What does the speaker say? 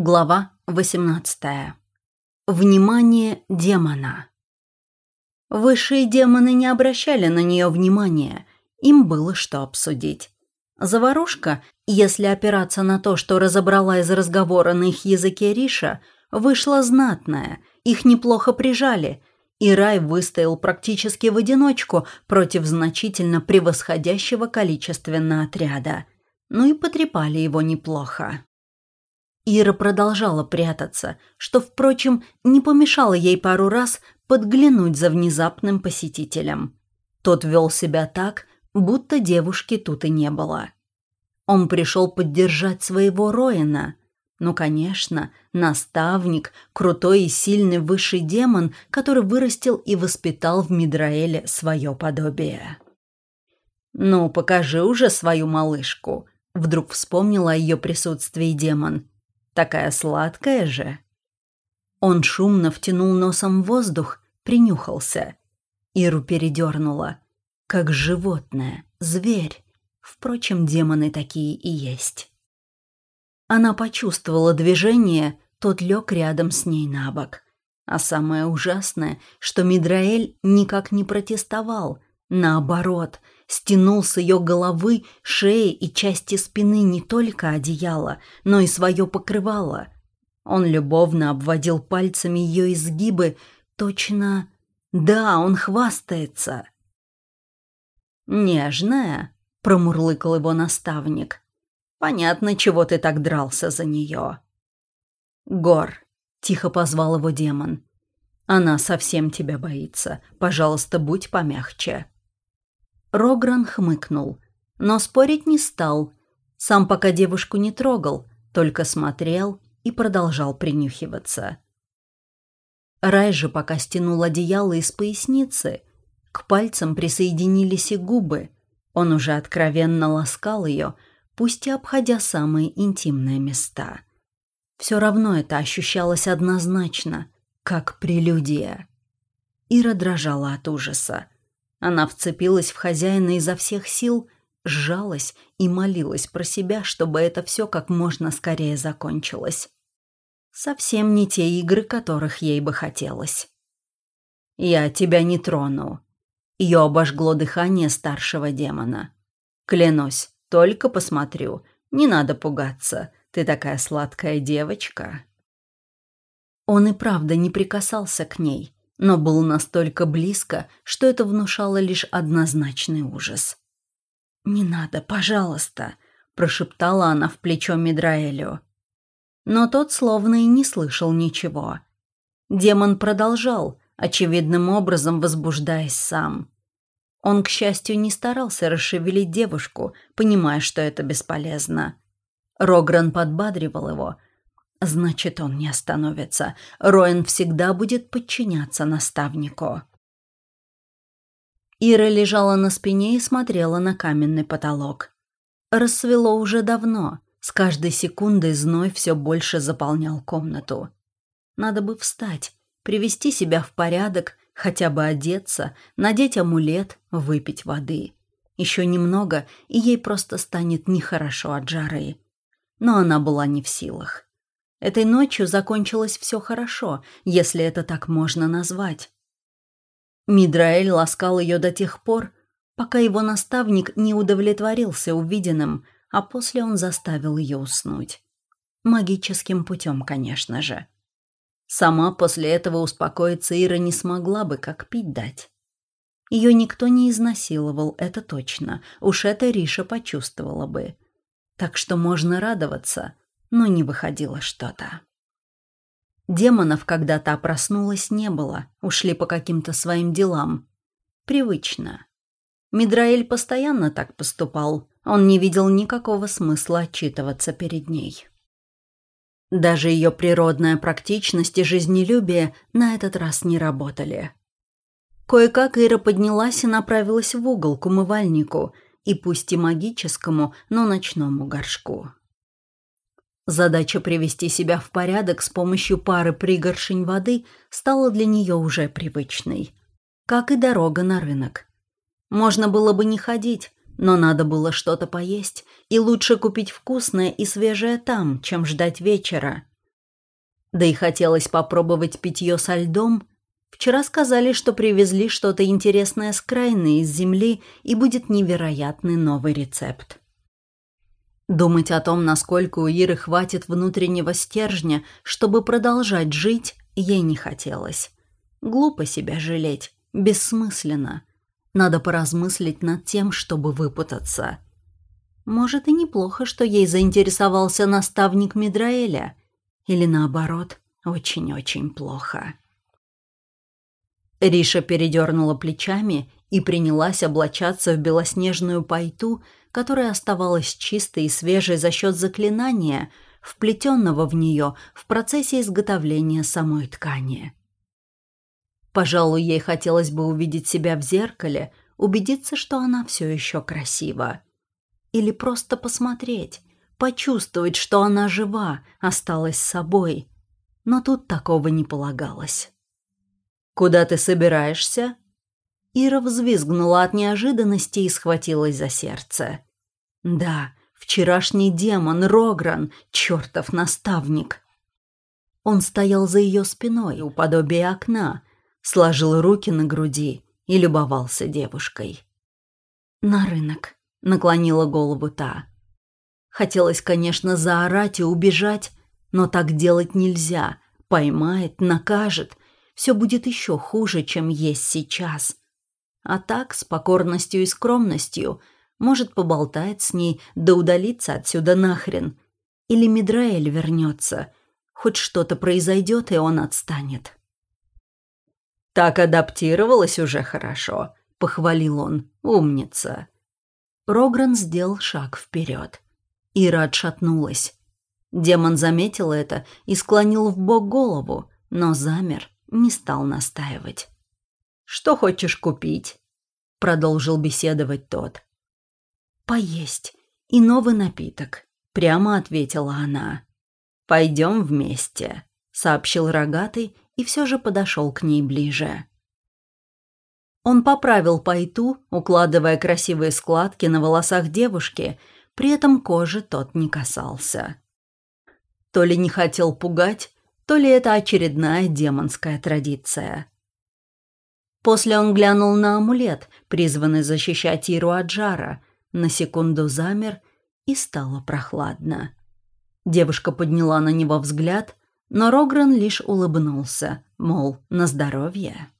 Глава 18. Внимание демона. Высшие демоны не обращали на нее внимания, им было что обсудить. Заварушка, если опираться на то, что разобрала из разговора на их языке Риша, вышла знатная, их неплохо прижали, и рай выстоял практически в одиночку против значительно превосходящего количественно отряда. Ну и потрепали его неплохо. Ира продолжала прятаться, что, впрочем, не помешало ей пару раз подглянуть за внезапным посетителем. Тот вел себя так, будто девушки тут и не было. Он пришел поддержать своего Роина. Ну, конечно, наставник, крутой и сильный высший демон, который вырастил и воспитал в Мидраэле свое подобие. «Ну, покажи уже свою малышку», — вдруг вспомнила о ее присутствии демон. Такая сладкая же. Он шумно втянул носом воздух, принюхался. Иру передернула. Как животное, зверь. Впрочем, демоны такие и есть. Она почувствовала движение, тот лег рядом с ней на бок. А самое ужасное, что Мидраэль никак не протестовал. Наоборот, стянул с ее головы, шеи и части спины не только одеяло, но и свое покрывало. Он любовно обводил пальцами ее изгибы, точно... Да, он хвастается. «Нежная», — промурлыкал его наставник. «Понятно, чего ты так дрался за нее». «Гор», — тихо позвал его демон. «Она совсем тебя боится. Пожалуйста, будь помягче». Рогран хмыкнул, но спорить не стал. Сам пока девушку не трогал, только смотрел и продолжал принюхиваться. Рай же пока стянул одеяло из поясницы. К пальцам присоединились и губы. Он уже откровенно ласкал ее, пусть и обходя самые интимные места. Все равно это ощущалось однозначно, как прелюдия. Ира дрожала от ужаса. Она вцепилась в хозяина изо всех сил, сжалась и молилась про себя, чтобы это все как можно скорее закончилось. Совсем не те игры, которых ей бы хотелось. «Я тебя не трону». Ее обожгло дыхание старшего демона. «Клянусь, только посмотрю. Не надо пугаться. Ты такая сладкая девочка». Он и правда не прикасался к ней, но был настолько близко, что это внушало лишь однозначный ужас. «Не надо, пожалуйста», – прошептала она в плечо Мидраэлю. Но тот словно и не слышал ничего. Демон продолжал, очевидным образом возбуждаясь сам. Он, к счастью, не старался расшевелить девушку, понимая, что это бесполезно. Рогран подбадривал его – Значит, он не остановится. Роэн всегда будет подчиняться наставнику. Ира лежала на спине и смотрела на каменный потолок. Рассвело уже давно. С каждой секундой зной все больше заполнял комнату. Надо бы встать, привести себя в порядок, хотя бы одеться, надеть амулет, выпить воды. Еще немного, и ей просто станет нехорошо от жары. Но она была не в силах. Этой ночью закончилось все хорошо, если это так можно назвать. Мидраэль ласкал ее до тех пор, пока его наставник не удовлетворился увиденным, а после он заставил ее уснуть. Магическим путем, конечно же. Сама после этого успокоиться Ира не смогла бы, как пить дать. Ее никто не изнасиловал, это точно. Уж это Риша почувствовала бы. Так что можно радоваться — но не выходило что-то. Демонов, когда та проснулась, не было, ушли по каким-то своим делам. Привычно. Мидраэль постоянно так поступал, он не видел никакого смысла отчитываться перед ней. Даже ее природная практичность и жизнелюбие на этот раз не работали. Кое-как Ира поднялась и направилась в угол к умывальнику, и пусть и магическому, но ночному горшку. Задача привести себя в порядок с помощью пары пригоршень воды стала для нее уже привычной. Как и дорога на рынок. Можно было бы не ходить, но надо было что-то поесть, и лучше купить вкусное и свежее там, чем ждать вечера. Да и хотелось попробовать питье со льдом. Вчера сказали, что привезли что-то интересное с крайны из земли и будет невероятный новый рецепт. Думать о том, насколько у Иры хватит внутреннего стержня, чтобы продолжать жить, ей не хотелось. Глупо себя жалеть, бессмысленно. Надо поразмыслить над тем, чтобы выпутаться. Может, и неплохо, что ей заинтересовался наставник Мидраэля. Или наоборот, очень-очень плохо. Риша передернула плечами и принялась облачаться в белоснежную пайту, которая оставалась чистой и свежей за счет заклинания, вплетенного в нее в процессе изготовления самой ткани. Пожалуй, ей хотелось бы увидеть себя в зеркале, убедиться, что она все еще красива. Или просто посмотреть, почувствовать, что она жива, осталась собой. Но тут такого не полагалось. «Куда ты собираешься?» Ира взвизгнула от неожиданности и схватилась за сердце. «Да, вчерашний демон Рогран, чертов наставник!» Он стоял за ее спиной у подобия окна, сложил руки на груди и любовался девушкой. «На рынок», — наклонила голову та. Хотелось, конечно, заорать и убежать, но так делать нельзя. Поймает, накажет. Все будет еще хуже, чем есть сейчас. А так, с покорностью и скромностью, может, поболтает с ней, да удалиться отсюда нахрен. Или Мидраэль вернется. Хоть что-то произойдет, и он отстанет. «Так адаптировалась уже хорошо», — похвалил он. «Умница». Рогран сделал шаг вперед. Ира отшатнулась. Демон заметил это и склонил в бок голову, но замер, не стал настаивать. «Что хочешь купить?» — продолжил беседовать тот. «Поесть и новый напиток», — прямо ответила она. «Пойдем вместе», — сообщил рогатый и все же подошел к ней ближе. Он поправил пайту, укладывая красивые складки на волосах девушки, при этом кожи тот не касался. То ли не хотел пугать, то ли это очередная демонская традиция. После он глянул на амулет, призванный защищать Иру от жара, на секунду замер, и стало прохладно. Девушка подняла на него взгляд, но Рогран лишь улыбнулся, мол, на здоровье.